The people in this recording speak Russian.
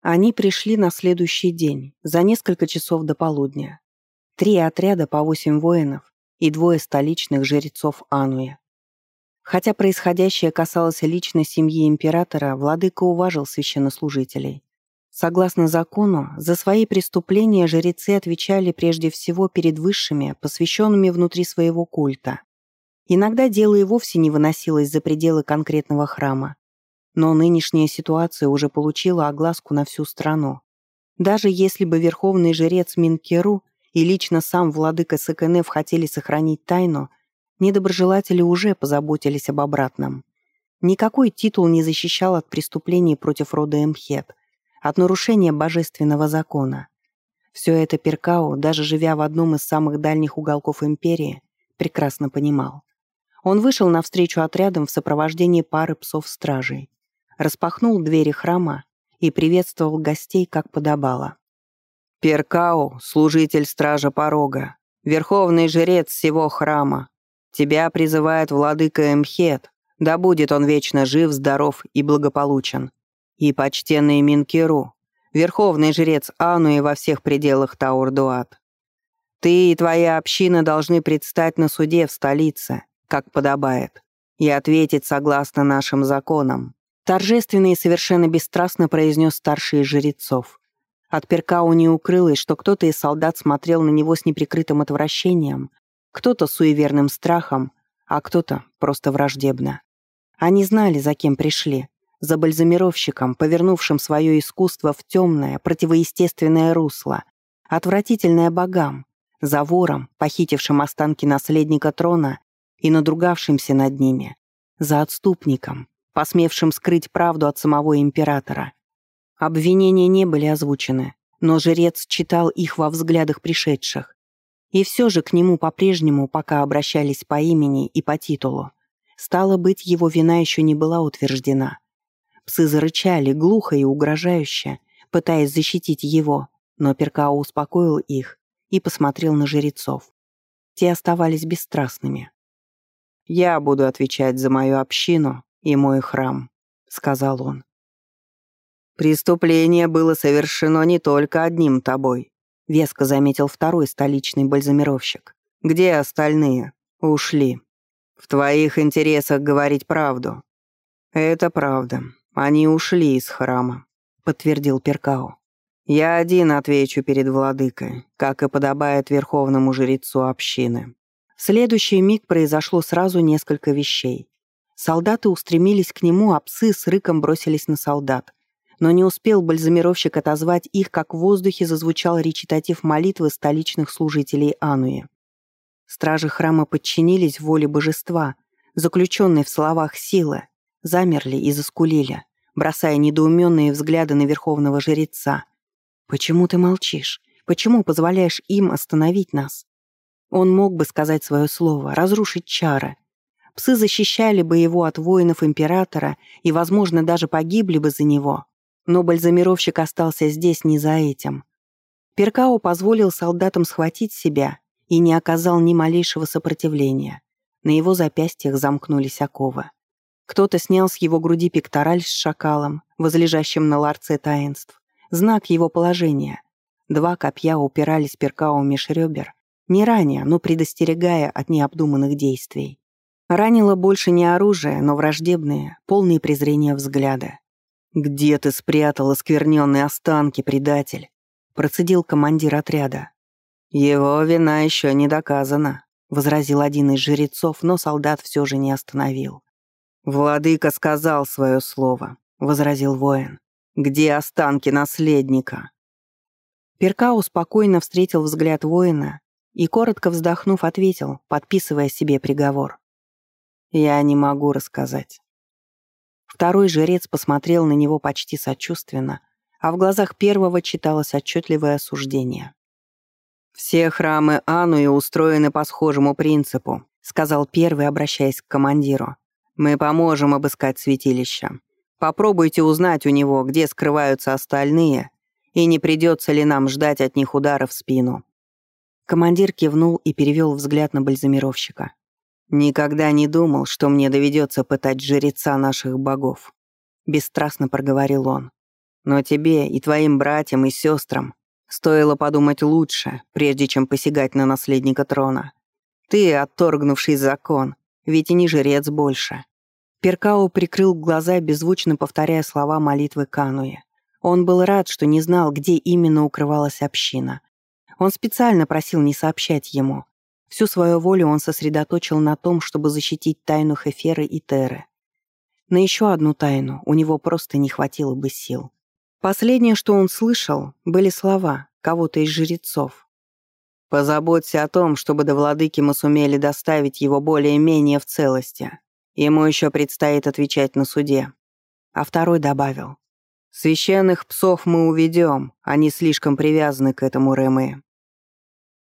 Они пришли на следующий день, за несколько часов до полудня. Три отряда по восемь воинов и двое столичных жрецов Ануя. Хотя происходящее касалось лично семьи императора, владыка уважил священнослужителей. Согласно закону, за свои преступления жрецы отвечали прежде всего перед высшими, посвященными внутри своего культа. Иногда дело и вовсе не выносилось за пределы конкретного храма. Но нынешняя ситуация уже получила огласку на всю страну. Даже если бы верховный жрец Минкеру и лично сам владыка СКНФ хотели сохранить тайну, недоброжелатели уже позаботились об обратном. Никакой титул не защищал от преступлений против рода Эмхет, от нарушения божественного закона. Все это Перкао, даже живя в одном из самых дальних уголков империи, прекрасно понимал. Он вышел навстречу отрядам в сопровождении пары псов-стражей распахнул двери храма и приветствовал гостей, как подобало. «Перкау, служитель стража порога, верховный жрец всего храма, тебя призывает владыка Эмхет, да будет он вечно жив, здоров и благополучен. И почтенный Минкеру, верховный жрец Ануи во всех пределах Таурдуат. Ты и твоя община должны предстать на суде в столице, как подобает, и ответить согласно нашим законам. Торжественно и совершенно бесстрастно произнес старший из жрецов. От Перкау не укрылось, что кто-то из солдат смотрел на него с неприкрытым отвращением, кто-то суеверным страхом, а кто-то просто враждебно. Они знали, за кем пришли. За бальзамировщиком, повернувшим свое искусство в темное, противоестественное русло, отвратительное богам, за вором, похитившим останки наследника трона и надругавшимся над ними, за отступником, посмевшим скрыть правду от самого императора. Обвинения не были озвучены, но жрец читал их во взглядах пришедших. И все же к нему по-прежнему пока обращались по имени и по титулу. Стало быть, его вина еще не была утверждена. Псы зарычали глухо и угрожающе, пытаясь защитить его, но Перкао успокоил их и посмотрел на жрецов. Те оставались бесстрастными. «Я буду отвечать за мою общину и мой храм», — сказал он. «Преступление было совершено не только одним тобой», — веско заметил второй столичный бальзамировщик. «Где остальные? Ушли. В твоих интересах говорить правду». «Это правда. Они ушли из храма», — подтвердил Перкао. «Я один отвечу перед владыкой, как и подобает верховному жрецу общины». В следующий миг произошло сразу несколько вещей. Солдаты устремились к нему, а псы с рыком бросились на солдат. Но не успел бальзамировщик отозвать их, как в воздухе зазвучал речитатив молитвы столичных служителей Ануи. Стражи храма подчинились воле божества, заключенной в словах силы, замерли и заскулили, бросая недоуменные взгляды на верховного жреца. «Почему ты молчишь? Почему позволяешь им остановить нас?» Он мог бы сказать свое слово, разрушить чары, Псы защищали бы его от воинов императора и, возможно, даже погибли бы за него. Но бальзамировщик остался здесь не за этим. Перкао позволил солдатам схватить себя и не оказал ни малейшего сопротивления. На его запястьях замкнулись оковы. Кто-то снял с его груди пектораль с шакалом, возлежащим на ларце таинств. Знак его положения. Два копья упирались Перкао меж ребер, не ранее, но предостерегая от необдуманных действий. Ранило больше не оружие, но враждебные, полные презрения взгляда. «Где ты спрятал оскверненные останки, предатель?» процедил командир отряда. «Его вина еще не доказана», — возразил один из жрецов, но солдат все же не остановил. «Владыка сказал свое слово», — возразил воин. «Где останки наследника?» Перкау спокойно встретил взгляд воина и, коротко вздохнув, ответил, подписывая себе приговор. Я не могу рассказать. Второй жрец посмотрел на него почти сочувственно, а в глазах первого читалось отчетливое осуждение. «Все храмы Ануи устроены по схожему принципу», сказал первый, обращаясь к командиру. «Мы поможем обыскать святилище. Попробуйте узнать у него, где скрываются остальные, и не придется ли нам ждать от них удара в спину». Командир кивнул и перевел взгляд на бальзамировщика. «Никогда не думал, что мне доведется пытать жреца наших богов», — бесстрастно проговорил он. Но тебе и твоим братьям и сестрам стоило подумать лучше, прежде чем посягать на наследника трона. Ты, отторгнувший закон, ведь и не жрец больше». Перкао прикрыл глаза, беззвучно повторяя слова молитвы Кануя. Он был рад, что не знал, где именно укрывалась община. Он специально просил не сообщать ему. Всю свою волю он сосредоточил на том, чтобы защитить тайну Хеферы и Теры. На еще одну тайну у него просто не хватило бы сил. Последнее, что он слышал, были слова кого-то из жрецов. «Позаботься о том, чтобы до владыки мы сумели доставить его более-менее в целости. Ему еще предстоит отвечать на суде». А второй добавил. «Священных псов мы уведем, они слишком привязаны к этому Рэмэ.